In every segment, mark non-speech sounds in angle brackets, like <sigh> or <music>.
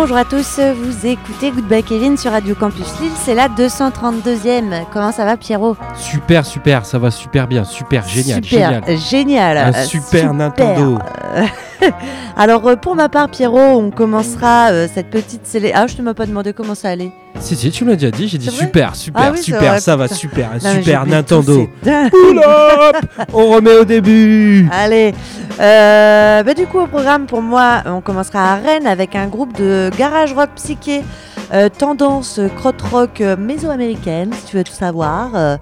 bonjour à tous. Vous écoutez Goodbye Kevin sur Radio Campus Lille. C'est la 232e. Comment ça va, Pierrot? Super, super, ça va super bien, super, génial, Super, génial. génial. Un super Nintendo. <laughs> Alors, euh, pour ma part, Pierrot, on commencera euh, cette petite célé. Ah, je ne m'as pas demandé comment ça allait. Si, si, tu me l'as déjà dit, j'ai dit super, super, Ah oui, super, vrai, ça va, super, Non, super Nintendo. up <laughs> On remet au début. Allez, euh, bah du coup au programme pour moi, on commencera à Rennes avec un groupe de garage rock psyché, euh, tendance crotte-rock euh, méso-américaine, si tu veux tout savoir. Euh,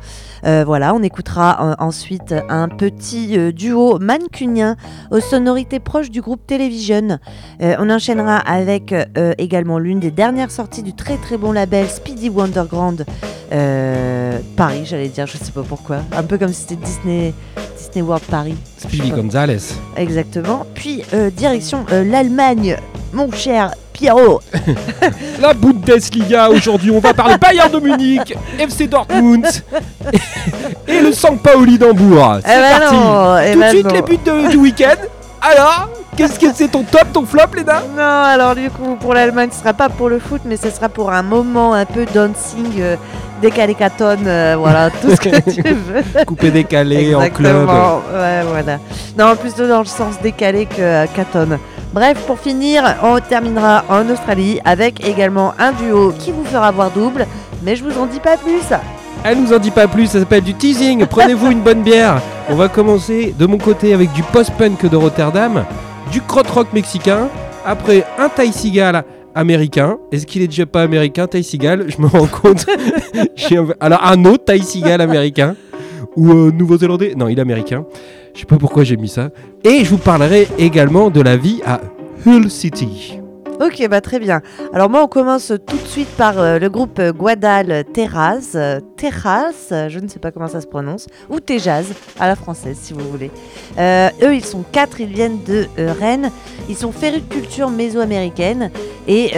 euh, voilà, on écoutera euh, ensuite un petit euh, duo mancunien aux sonorités proches du groupe Television. Euh, on enchaînera avec euh, également l'une des dernières sorties du très très bon label Speedy Wonderground euh, Paris, j'allais dire, je sais pas pourquoi, un peu comme si c'était Disney, Disney World Paris. Speedy Gonzales. Exactement. Puis euh, direction euh, l'Allemagne, mon cher Pierrot. <laughs> La Bundesliga, aujourd'hui, on va parler Bayern de Munich, FC Dortmund <laughs> et, le San Paoli d'Hambourg. C'est Eh ben parti non, eh Tout de ben suite, non. les buts de- du week-end. Alors, qu'est-ce que c'est ton top, ton flop, Léna Non, alors du coup, pour l'Allemagne, ce sera pas pour le foot, mais ce sera pour un moment un peu dancing, euh, décalé-caton, euh, voilà, <laughs> tout ce que tu veux. Coupé décalé en club. Ouais, voilà. Non, plutôt dans le sens décalé que euh, caton. Bref, pour finir, on terminera en Australie avec également un duo qui vous fera voir double, mais je vous en dis pas plus. Elle nous en dit pas plus, ça s'appelle du teasing. Prenez-vous une bonne bière. On va commencer de mon côté avec du post-punk de Rotterdam, du krautrock mexicain, après un Ty Seagal américain. Est-ce qu'il est déjà pas américain, Ty Seagal? Je me rends compte. <laughs> Alors un autre Ty Seagal américain ou euh, nouveau-zélandais? Non, il est américain. Je sais pas pourquoi j'ai mis ça. Et je vous parlerai également de la vie à Hull City. Ok, bah très bien. Alors moi, on commence tout de suite par euh, le groupe Guadal Terraz. euh, je ne sais pas comment ça se prononce, ou Tejaz, à la française si vous voulez. Euh, eux, ils sont quatre, ils viennent de euh, Rennes. Ils sont férus de culture méso-américaine et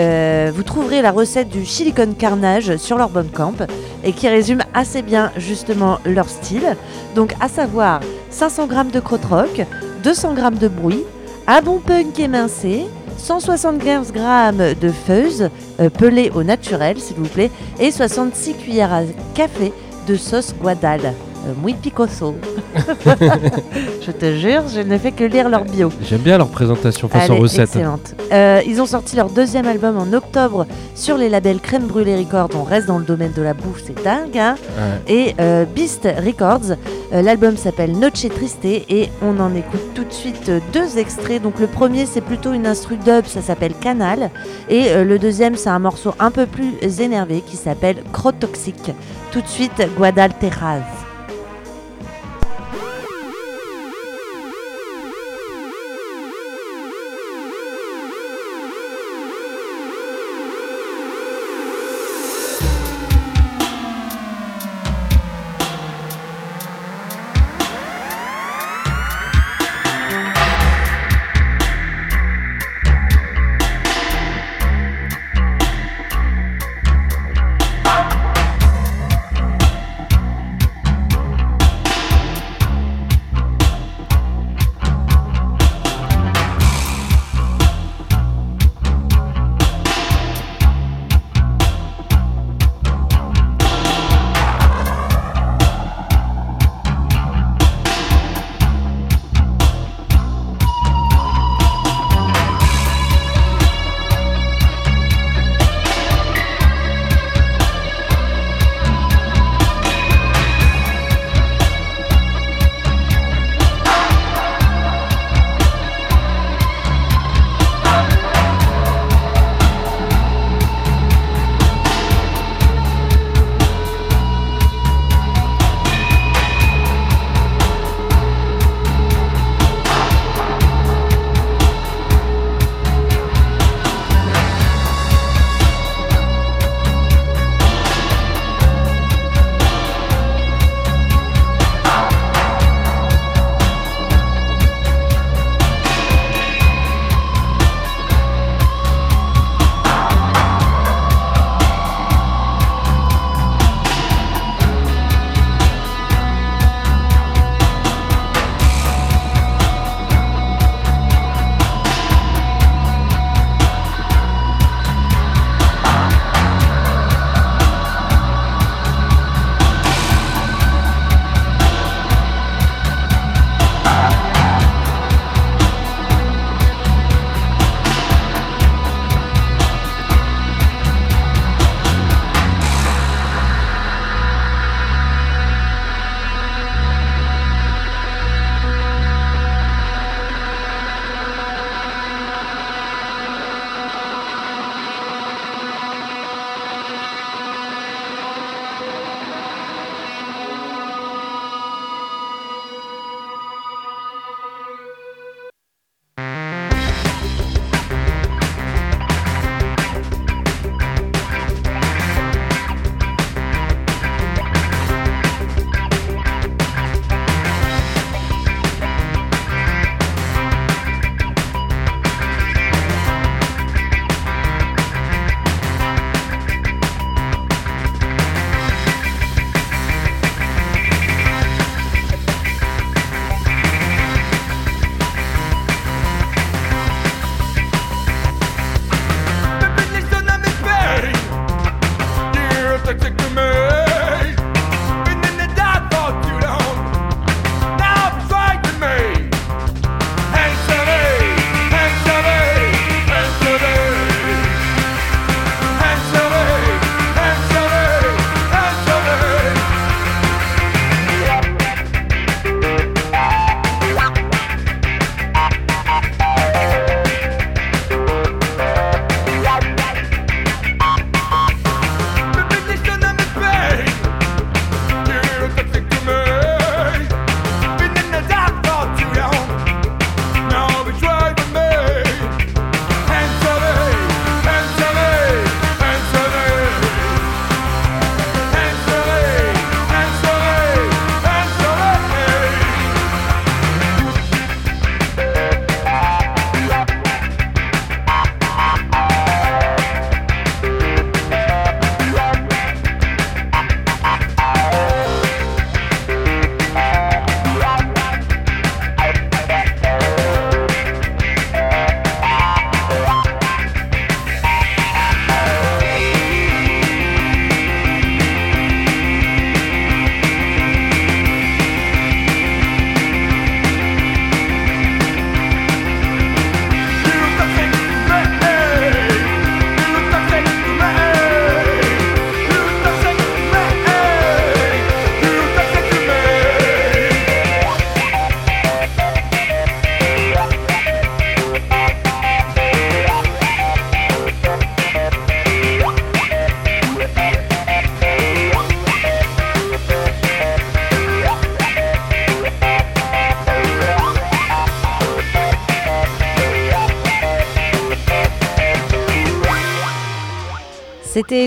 vous trouverez la recette du Silicon Carnage sur leur Bandcamp et qui résume assez bien justement leur style. Donc à savoir 500 grammes de crotte-rock, 200 grammes de bruit, un bon punk émincé, 175 grammes de feuze euh, pelée au naturel, s'il vous plaît, et 66 cuillères à café de sauce guadal. Euh, muy picoso. <laughs> je te jure, je ne fais que lire leur bio. J'aime bien leur présentation façon Elle est recette. excellente. Euh, ils ont sorti leur deuxième album en octobre sur les labels Crème Brûlée Records. On reste dans le domaine de la bouffe, c'est dingue. hein Ouais. et euh, Beast Records. Euh, L'album s'appelle Noche Triste et on en écoute tout de suite deux extraits. Donc le premier c'est plutôt une instru dub, ça s'appelle Canal. Et le deuxième c'est un morceau un peu plus énervé qui s'appelle Crotoxique. Tout de suite Guadalteraz.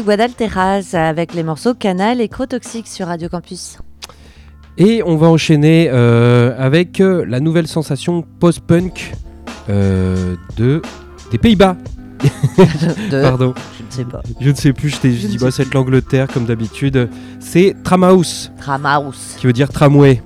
C'était Guadalteras avec les morceaux Canal et Crotoxique sur Radio Campus. Et on va enchaîner euh, avec euh, la nouvelle sensation post-punk euh, de des Pays-Bas. <laughs> De- Pardon, Je ne sais pas. je ne sais plus, je t'ai ne bah, c'est l'Angleterre comme d'habitude. C'est Tramhouse, Tramaus. qui veut dire tramway.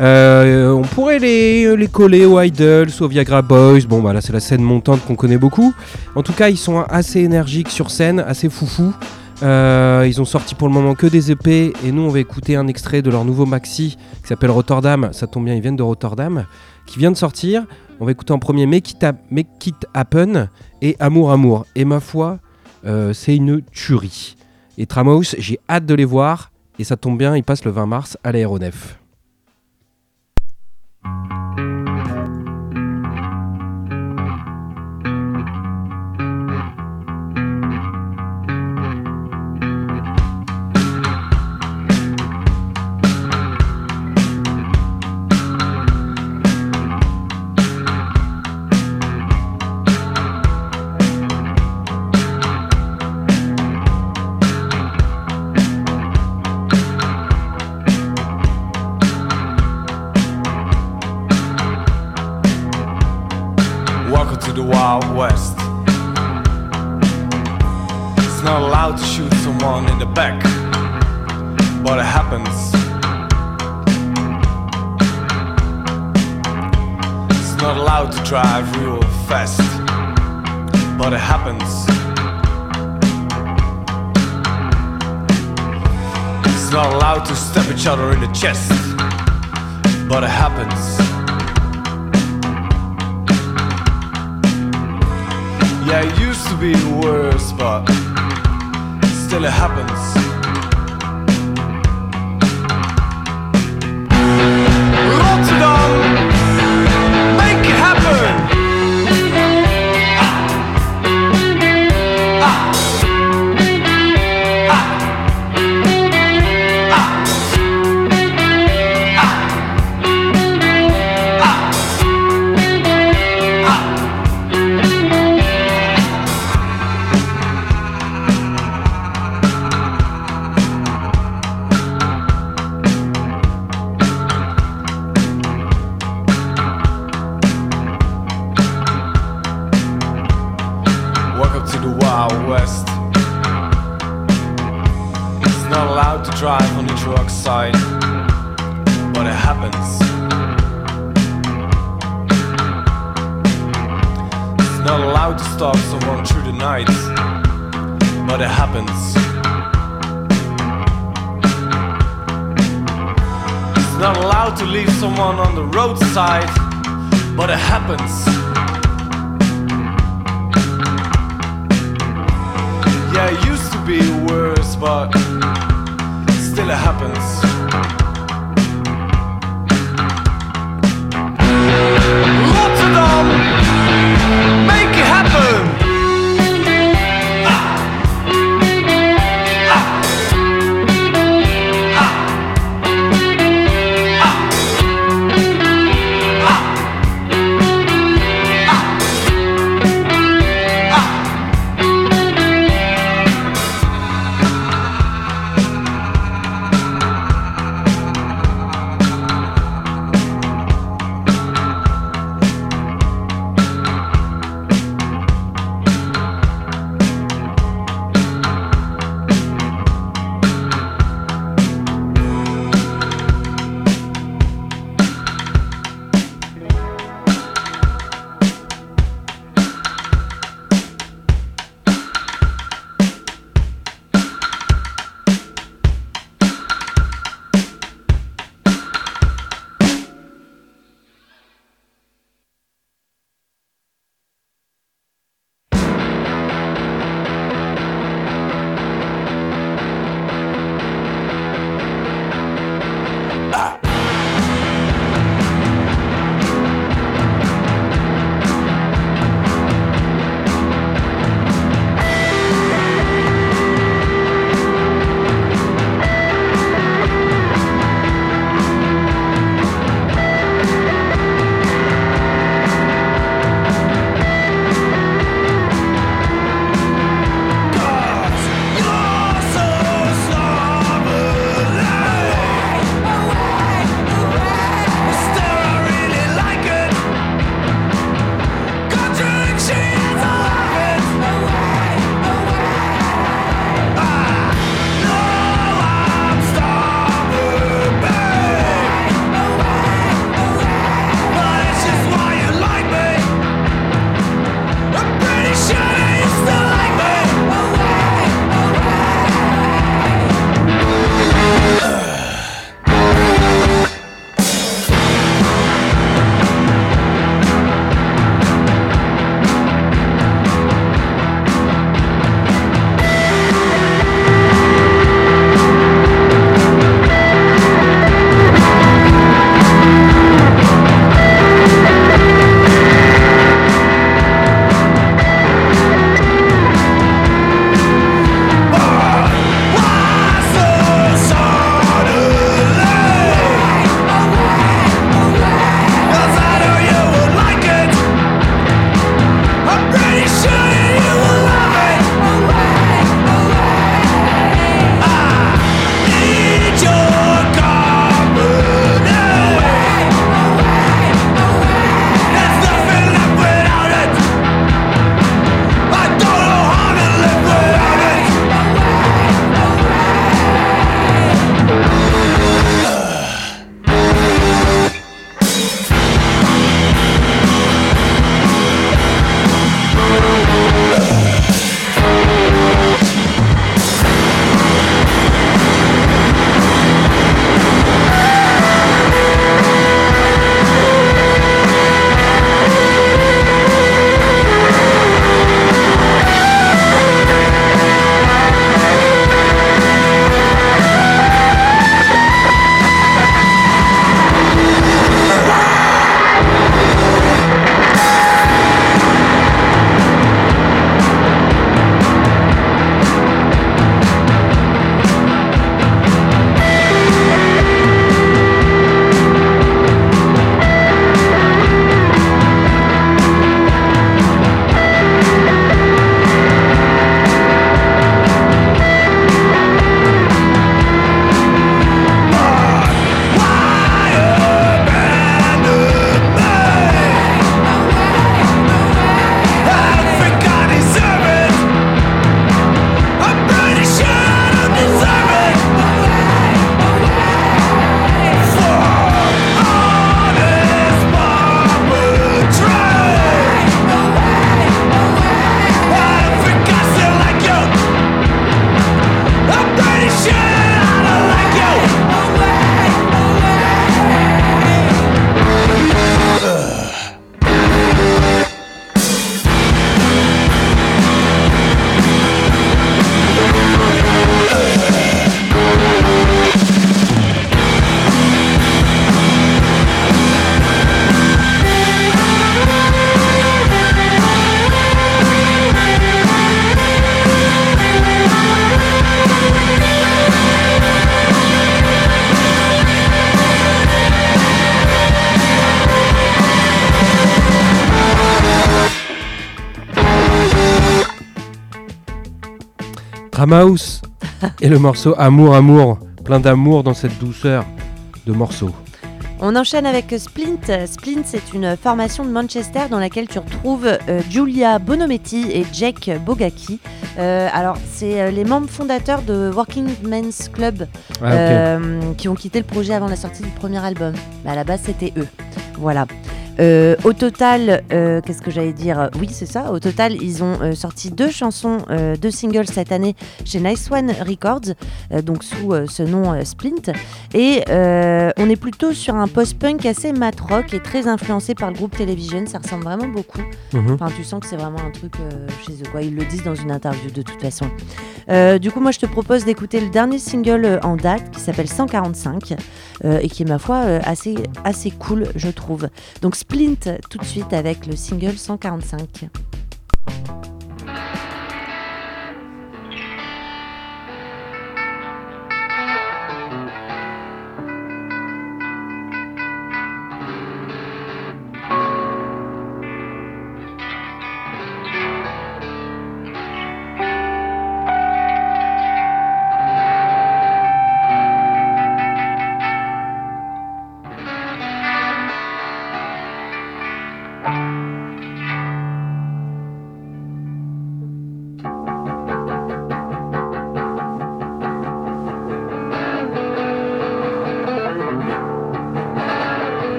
Euh, on pourrait les, les coller aux Idols, aux Viagra Boys. Bon, bah là, c'est la scène montante qu'on connaît beaucoup. En tout cas, ils sont assez énergiques sur scène, assez foufou. Euh, ils ont sorti pour le moment que des EP et nous on va écouter un extrait de leur nouveau maxi qui s'appelle Rotterdam. Ça tombe bien, ils viennent de Rotterdam, qui vient de sortir. On va écouter en premier Make It, Happen et Amour Amour. Et ma foi, euh, c'est une tuerie. Et Tramhouse, j'ai hâte de les voir et ça tombe bien, ils passent le 20 mars à l'aéronef. thank you Wild West. It's not allowed to shoot someone in the back, but it happens. It's not allowed to drive real fast, but it happens. It's not allowed to stab each other in the chest, but it happens. Yeah, it used to be worse, but still it happens. Ramaus et le morceau Amour, Amour, plein d'amour dans cette douceur de morceaux. On enchaîne avec Splint. Splint, c'est une formation de Manchester dans laquelle tu retrouves euh, Giulia Bonometti et Jake Bogaki. Euh, alors, c'est euh, les membres fondateurs de Working Men's Club Ah, euh, qui ont quitté le projet avant la sortie du premier album. Mais à la base, c'était eux. Voilà. Euh, au total, euh, qu'est-ce que j'allais dire? Oui, c'est ça. Au total, ils ont euh, sorti deux chansons, deux singles cette année chez Nice One Records, donc sous ce nom Splint. Et on est plutôt sur un post-punk assez mat rock et très influencé par le groupe Television. Ça ressemble vraiment beaucoup. Mhm. Enfin, tu sens que c'est vraiment un truc chez eux. Quoi. Ils le disent dans une interview de toute façon. Du coup, moi, je te propose d'écouter le dernier single en date qui s'appelle 145 euh, et qui est, ma foi, assez, assez cool, je trouve. Donc, Splint tout de suite avec le single 145.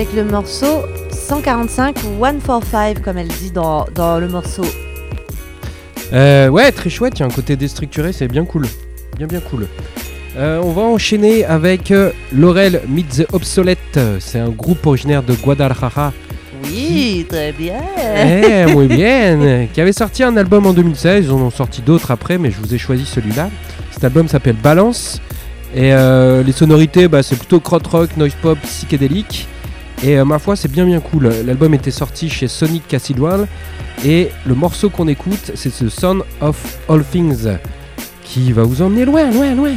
Avec le morceau 145 ou 145 comme elle dit dans, dans le morceau. Euh, ouais, très chouette, il y a un côté déstructuré, c'est bien cool. Bien, bien cool. Euh, on va enchaîner avec euh, Laurel Meet the Obsolete. C'est un groupe originaire de Guadalajara. Oui, très bien. Eh, <laughs> muy bien. Qui avait sorti un album en 2016. Ils en ont sorti d'autres après, mais je vous ai choisi celui-là. Cet album s'appelle Balance. Et euh, les sonorités, bah, c'est plutôt crot rock, noise pop, psychédélique. Et euh, ma foi, c'est bien bien cool. L'album était sorti chez Sonic Cathedral. Et le morceau qu'on écoute, c'est ce Son of All Things. Qui va vous emmener loin, loin, loin.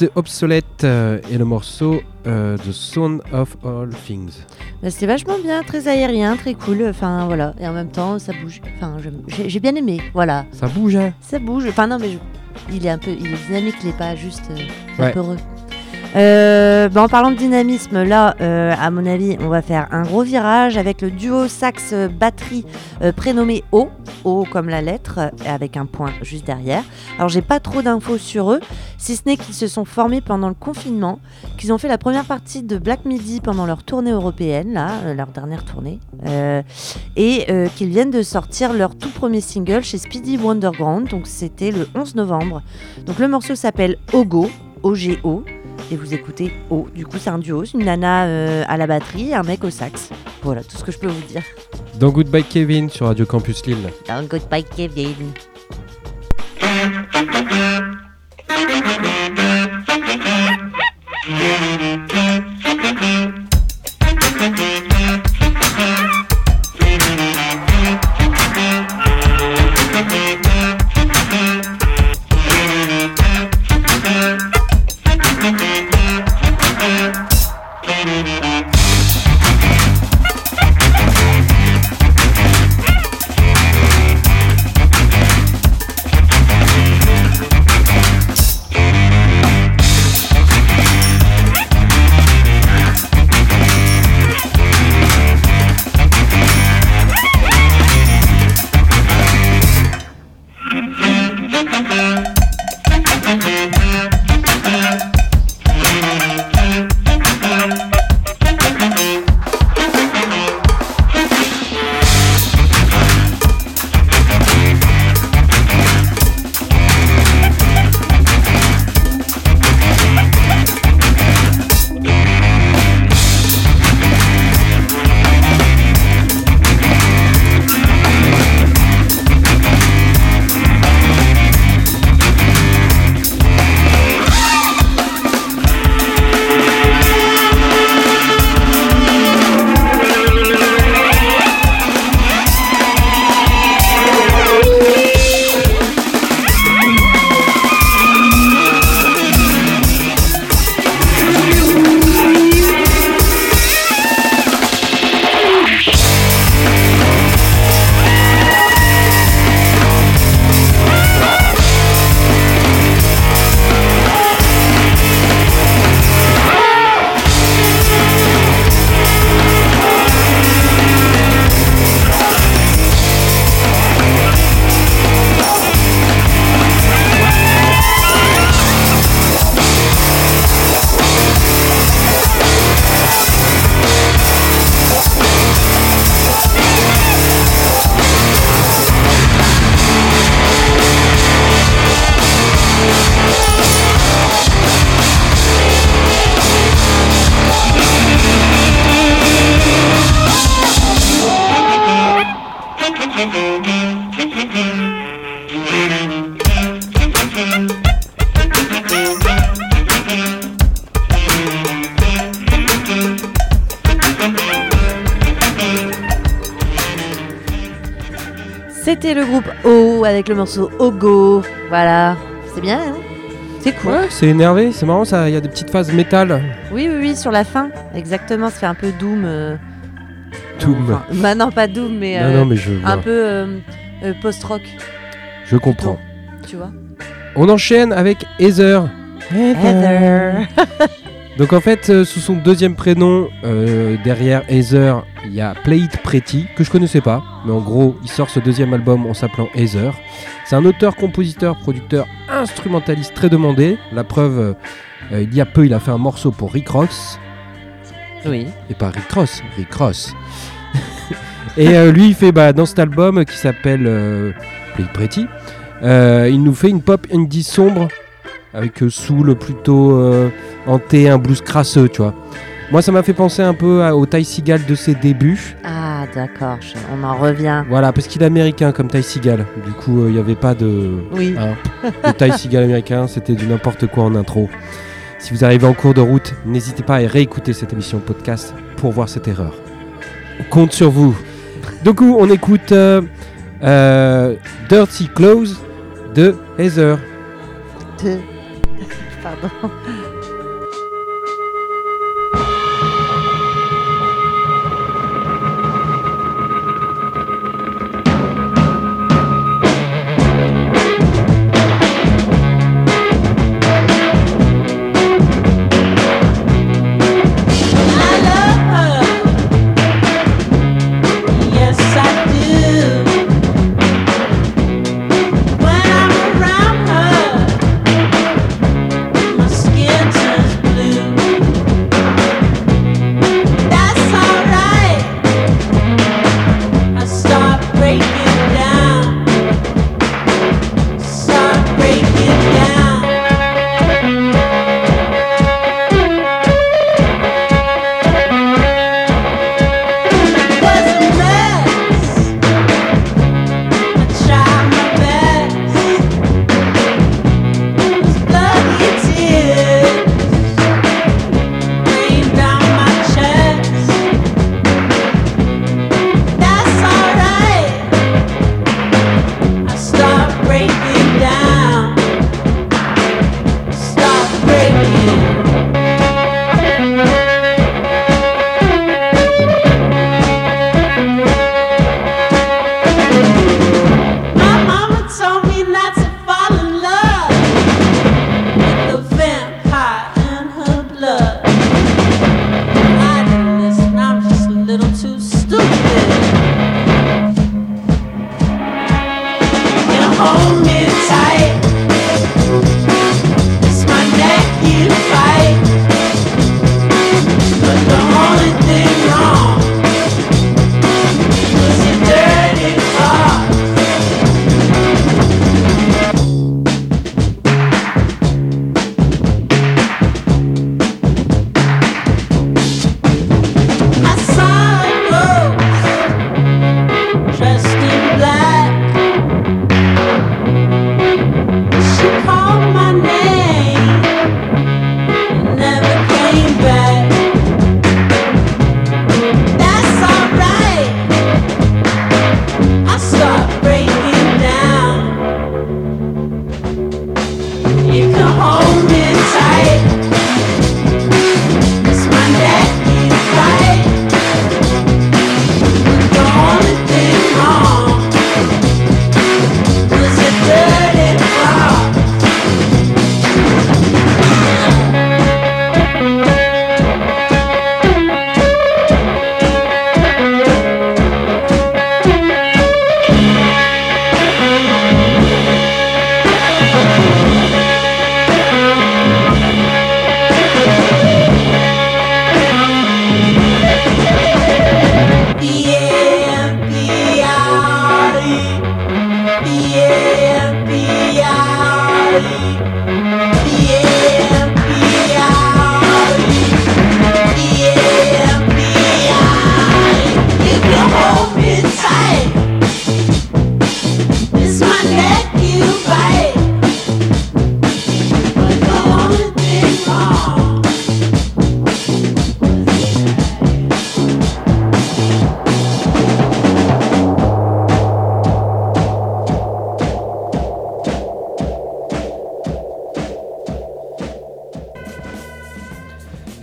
The Obsolete euh, et le morceau euh, The Sound of All Things. Bah, C'était vachement bien, très aérien, très cool. Enfin voilà, et en même temps ça bouge. Enfin j'ai bien aimé. Voilà, Ça bouge, hein ça bouge. Enfin non mais je- il est un peu, il est dynamique, il est pas juste euh, Ouais. vaporeux. Euh, bah, en parlant de dynamisme, là, euh, à mon avis, on va faire un gros virage avec le duo sax euh, prénommé O, O comme la lettre, avec un point juste derrière. Alors j'ai pas trop d'infos sur eux, si ce n'est qu'ils se sont formés pendant le confinement, qu'ils ont fait la première partie de Black Midi pendant leur tournée européenne, là, leur dernière tournée, et qu'ils viennent de sortir leur tout premier single chez Speedy Wonderground, donc c'était le 11 novembre. Donc le morceau s'appelle Ogo, O-G-O, et vous écoutez O. Du coup, c'est un duo, c'est une nana euh, à la batterie et un mec au sax. Voilà tout ce que je peux vous dire. Dans Goodbye Kevin sur Radio Campus Lille. Un goodbye Kevin. <laughs> Le morceau Ogo. Voilà, c'est bien, hein c'est cool. Ouais, c'est énervé, c'est marrant ça, il y a des petites phases métal. Oui, oui, oui, sur la fin, exactement, ça fait un peu Doom. euh, Doom. enfin, bah non, pas Doom, mais, non, euh, non, mais je, vois. un peu euh, euh, post-rock, je comprends. tu vois. On enchaîne avec Heather. Heather. <laughs> Donc en fait, euh, sous son deuxième prénom, euh, derrière Heather, il y a Play It Pretty, que je connaissais pas, mais en gros, il sort ce deuxième album en s'appelant Heather. C'est un auteur, compositeur, producteur, instrumentaliste très demandé. La preuve, euh, il y a peu, il a fait un morceau pour Rick Ross, Oui. et pas Rick Ross, Rick Ross. <laughs> et lui, il fait bah, dans cet album qui s'appelle Play It Pretty, il nous fait une pop indie sombre avec soul plutôt hanté, un blues crasseux, tu vois. Moi, ça m'a fait penser un peu à- au Ty Seagal de ses débuts. Ah, d'accord, on en revient. Voilà, parce qu'il est américain comme Ty Seagal. Du coup, euh, il n'y avait pas de. Oui. hein, le Ty Seagal américain, c'était du n'importe quoi en intro. Si vous arrivez en cours de route, n'hésitez pas à réécouter cette émission podcast pour voir cette erreur. On compte sur vous. Du coup, on écoute euh, euh, Dirty Clothes de Heather. Te- <laughs> Pardon.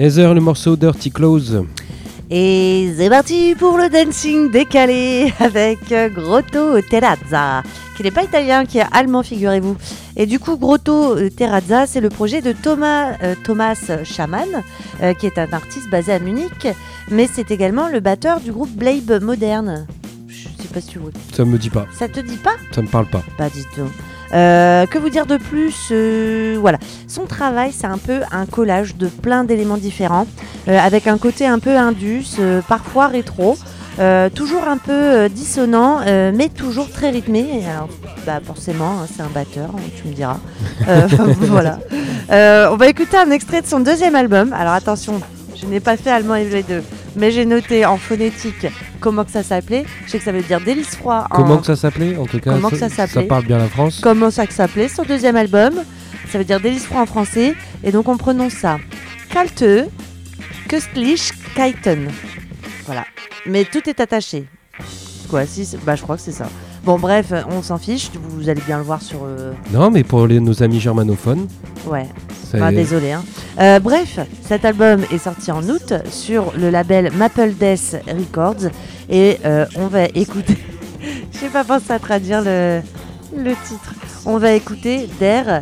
Heather, le morceau Dirty Clothes. Et c'est parti pour le dancing décalé avec Grotto Terrazza, qui n'est pas italien, qui est allemand, figurez-vous. Et du coup, Grotto Terrazza, c'est le projet de Thomas, euh, Thomas Schamann, euh, qui est un artiste basé à Munich, mais c'est également le batteur du groupe Blabe Moderne. Je sais pas si tu vois. Ça me dit pas, Ça te dit pas? Ça me parle pas. Bah dis donc. Euh, que vous dire de plus Euh, Voilà, son travail c'est un peu un collage de plein d'éléments différents, euh, avec un côté un peu indus, parfois rétro, toujours un peu dissonant, mais toujours très rythmé. Et alors, bah forcément, hein, c'est un batteur, hein, tu me diras. <laughs> <laughs> Voilà. On va écouter un extrait de son deuxième album. Alors attention, je n'ai pas fait allemand et 2 mais j'ai noté en phonétique comment que ça s'appelait. Je sais que ça veut dire délice froid. en- Comment que ça s'appelait En tout cas, Comment que ça s'appelait parle bien la France. comment ça que s'appelait son deuxième album. Ça veut dire délice froid en français. Et donc on prononce ça Kalte, Köstlichkeiten. Voilà. Mais tout est attaché. Quoi si, c'est- Bah je crois que c'est ça. Bon bref, on s'en fiche. Vous allez bien le voir sur... euh, Non, mais pour les- nos amis germanophones, Ouais. ça Ça Enfin, est. désolé. hein. Euh, bref, cet album est sorti en août sur le label Maple Death Records et euh, on va écouter. <laughs> J'ai pas pensé à traduire le, le titre. On va écouter Der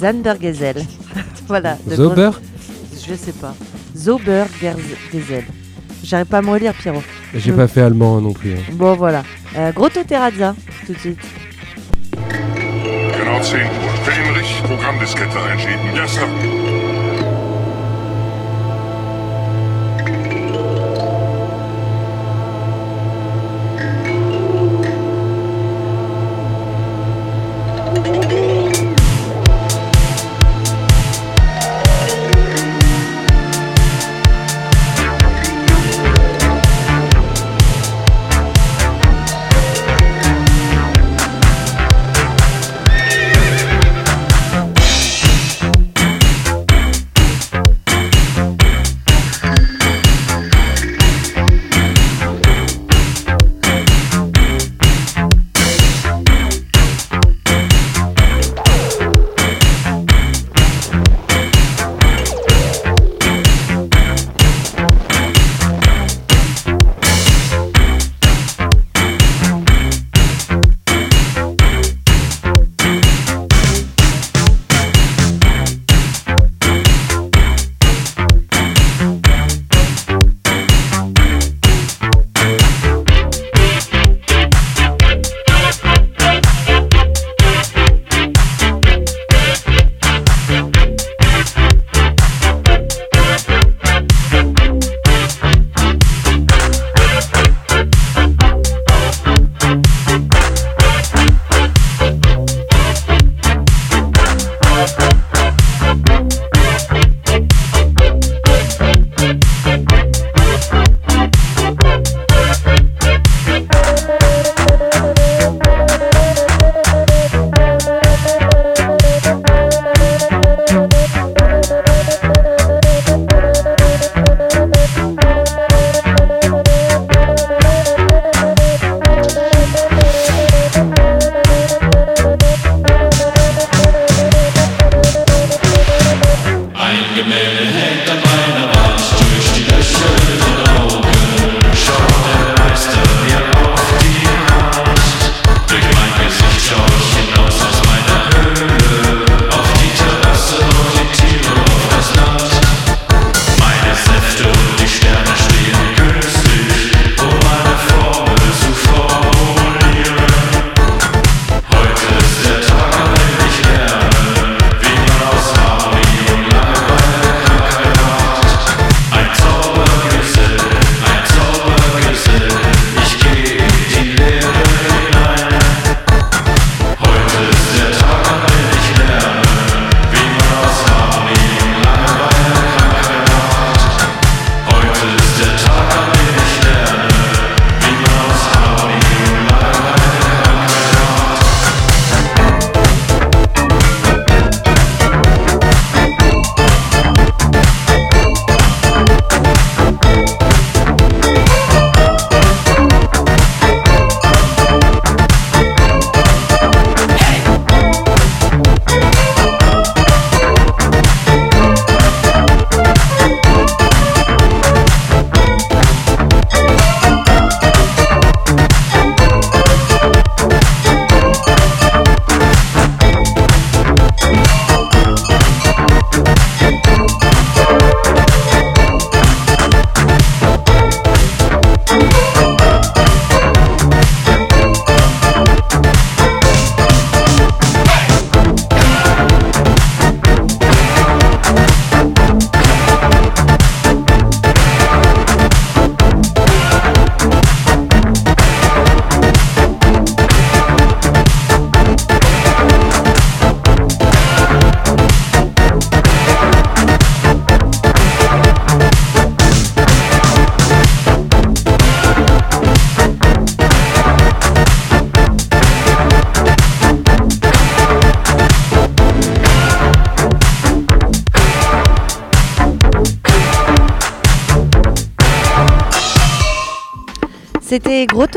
Zanbergesell. <laughs> voilà. de Zober? Gros- Je sais pas. Zobergesell. J'arrive pas à me relire, Pierrot. J'ai pas fait allemand non plus. hein. Bon, voilà. Euh, Grotto Terrazza, tout de suite. Genau 10 Uhr. Fähnrich, Programmdiskette einschieben. Ja, Sir. C'était Grotto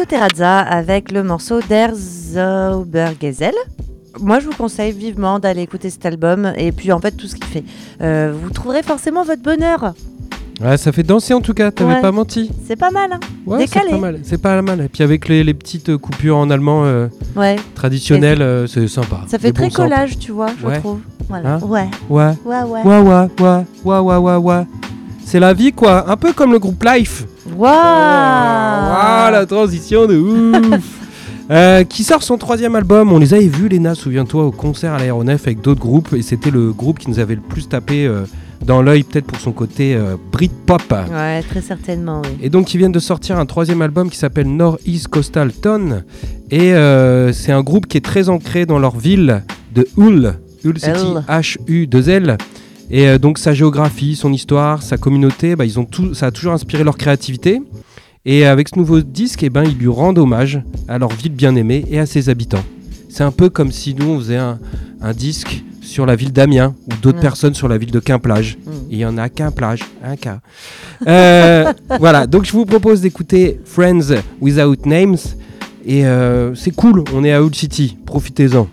Terrazza avec le morceau Der Zaubergesell. moi, je vous conseille vivement d'aller écouter cet album et puis en fait tout ce qu'il fait. Euh, vous trouverez forcément votre bonheur. Ouais, ça fait danser en tout cas, t'avais Ouais. pas menti. C'est pas mal, hein Ouais, Décalé. C'est pas mal. Et puis avec les, les petites coupures en allemand euh, Ouais. traditionnelles, euh, c'est sympa. Ça fait très samples. collage, tu vois, je Ouais. trouve. Voilà. Hein ouais. Ouais. Ouais, ouais. Ouais, ouais, ouais, ouais, ouais, ouais, ouais. C'est la vie quoi, un peu comme le groupe Life. Waouh Ah, la transition de ouf <laughs> Euh, qui sort son troisième album. On les avait vus, Léna, souviens-toi, au concert à l'aéronef avec d'autres groupes. Et c'était le groupe qui nous avait le plus tapé euh, dans l'œil, peut-être pour son côté euh, Britpop. Ouais, très certainement, oui. Et donc, ils viennent de sortir un troisième album qui s'appelle Northeast Coastal Tone. Et c'est un groupe qui est très ancré dans leur ville de Hull. Hull, c'est Hull. H-U-2-L. Et euh, donc, sa géographie, son histoire, sa communauté, bah, ils ont tout, ça a toujours inspiré leur créativité. Et avec ce nouveau disque, eh ben, ils lui rendent hommage à leur ville bien-aimée et à ses habitants. C'est un peu comme si nous, on faisait un, un disque sur la ville d'Amiens ou d'autres Mm. personnes sur la ville de Quimplage. Mm. Il y en a qu'un plage, un cas. Euh, <laughs> voilà, donc je vous propose d'écouter Friends Without Names. Et euh, c'est cool, on est à Hull City, profitez-en.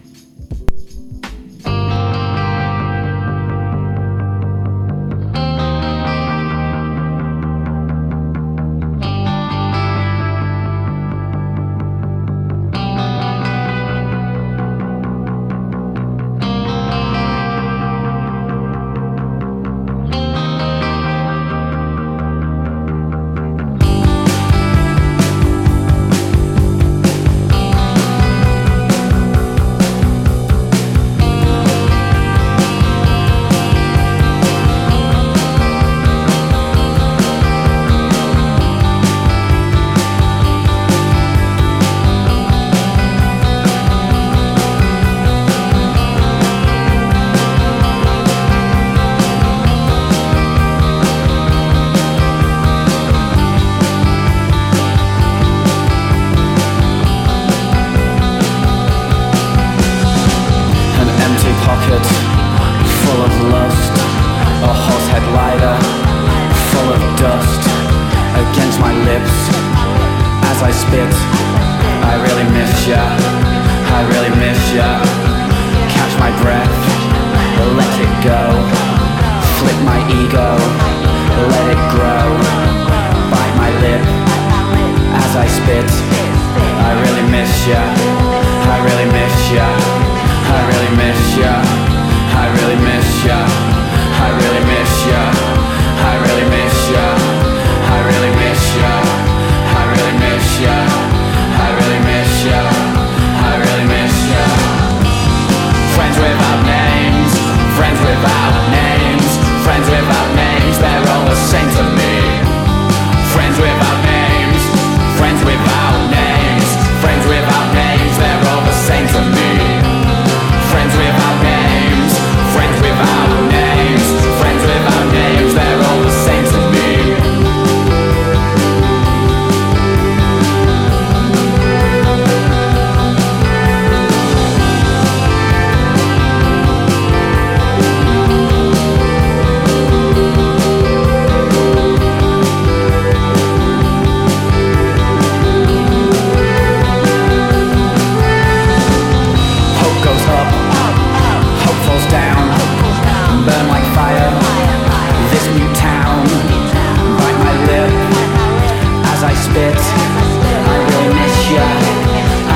I really miss ya,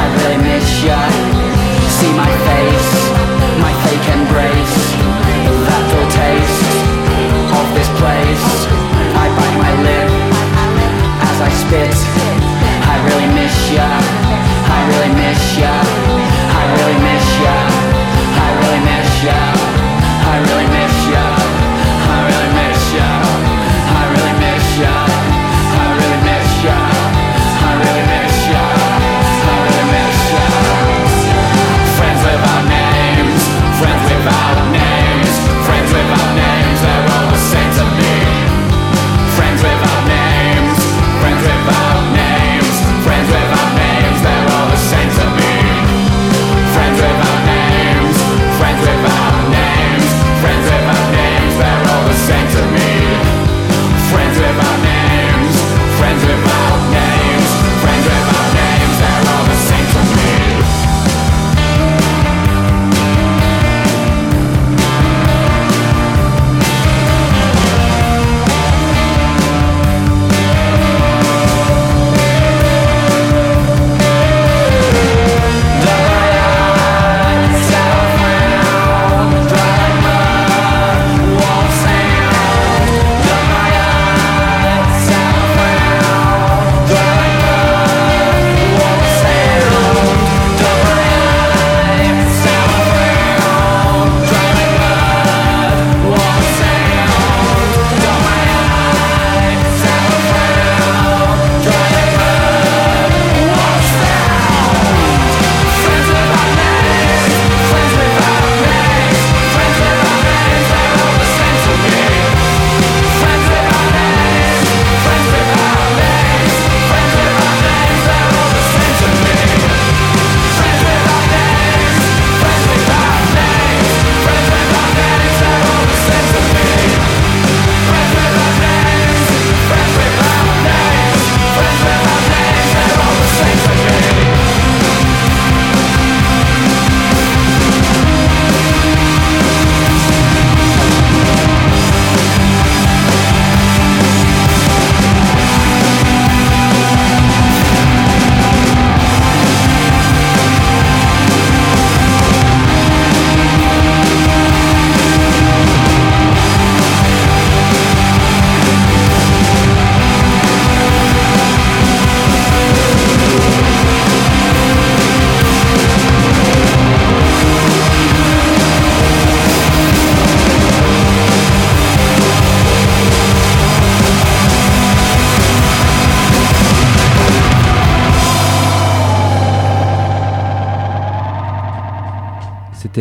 I really miss ya. See my face, my fake embrace, that dull taste of this place. I bite my lip as I spit.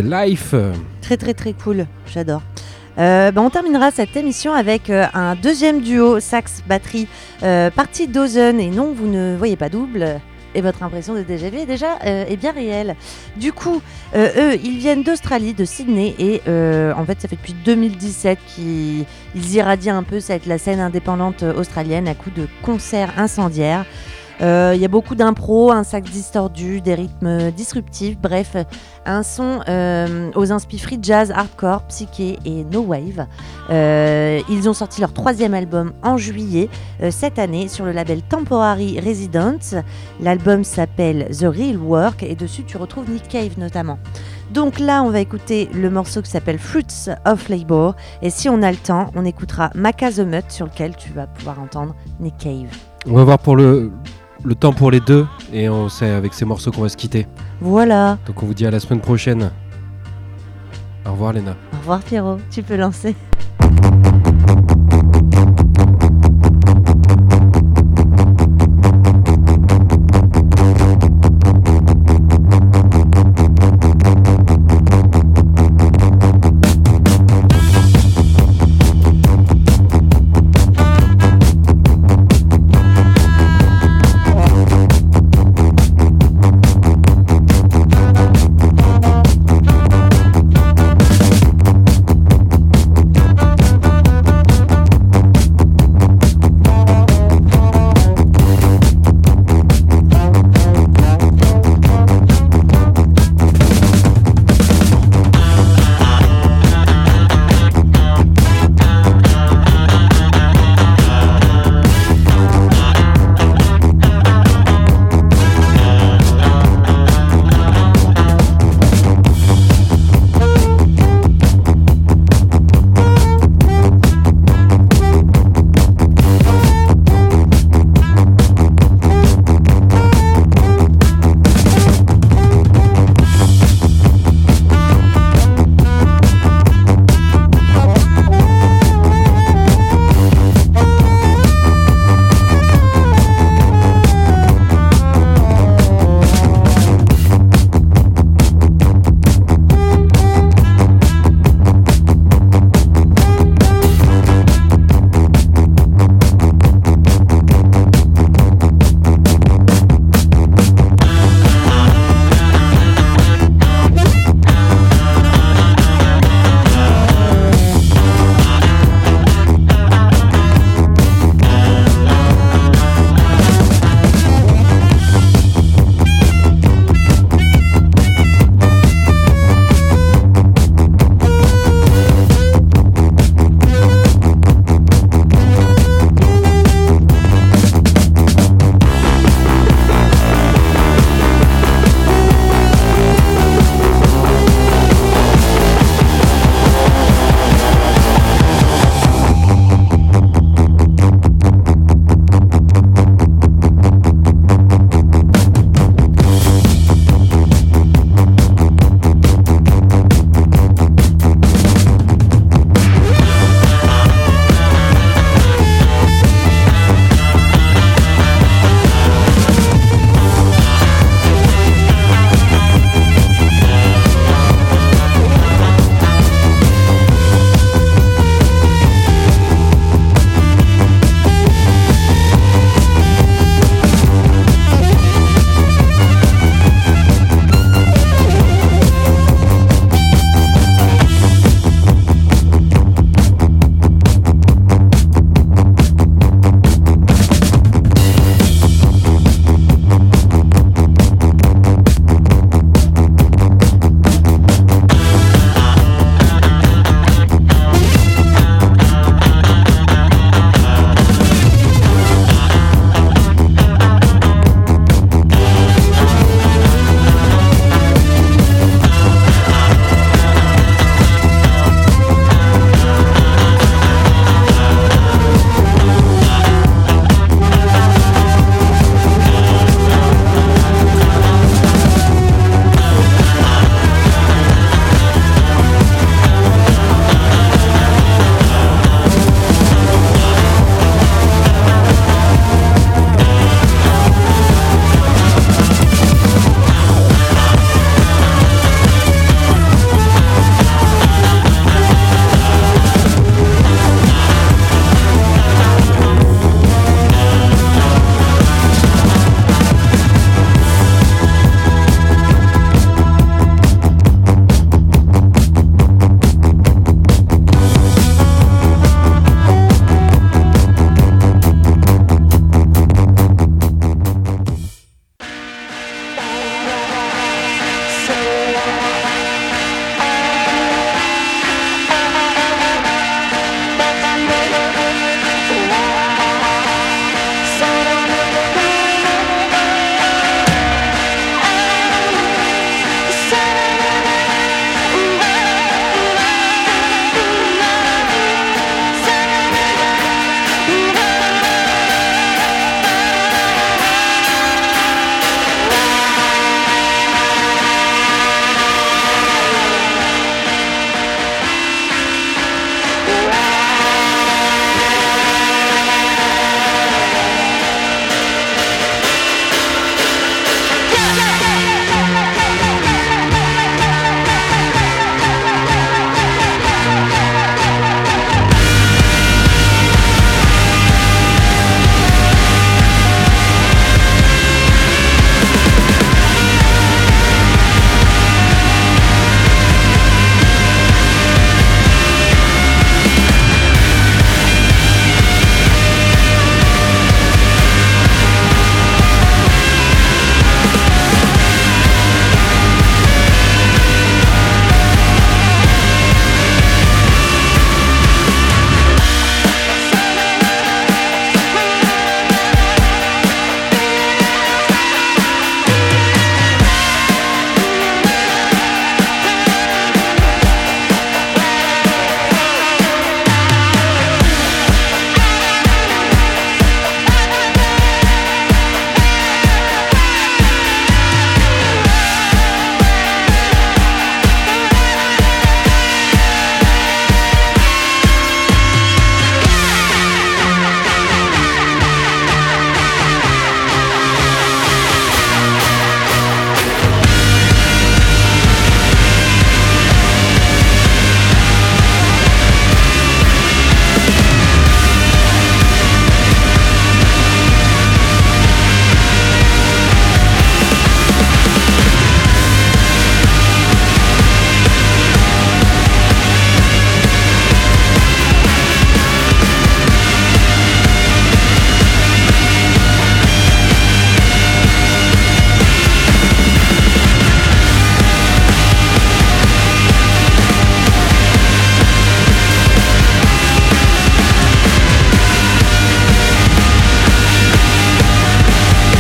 Life. Très très très cool, j'adore. Euh, bah, on terminera cette émission avec euh, un deuxième duo sax-batterie euh, partie Dozen et non vous ne voyez pas double et votre impression de vu est déjà est bien réelle. Du coup, eux, ils viennent d'Australie, de Sydney et en fait ça fait depuis 2017 qu'ils ils irradient un peu cette, la scène indépendante australienne à coup de concerts incendiaires. Euh, Il y a beaucoup d'impro, un sac distordu, des rythmes disruptifs, bref, un son euh, aux inspi free jazz, hardcore, psyché et no wave. Euh, ils ont sorti leur troisième album en juillet cette année sur le label Temporary Residence. L'album s'appelle The Real Work et dessus tu retrouves Nick Cave notamment. Donc là, on va écouter le morceau qui s'appelle Fruits of Labor et si on a le temps, on écoutera Maca the Mutt sur lequel tu vas pouvoir entendre Nick Cave. On va voir pour le, le temps pour les deux et on sait avec ces morceaux qu'on va se quitter. Voilà. Donc on vous dit à la semaine prochaine. Au revoir Léna. Au revoir Pierrot, tu peux lancer.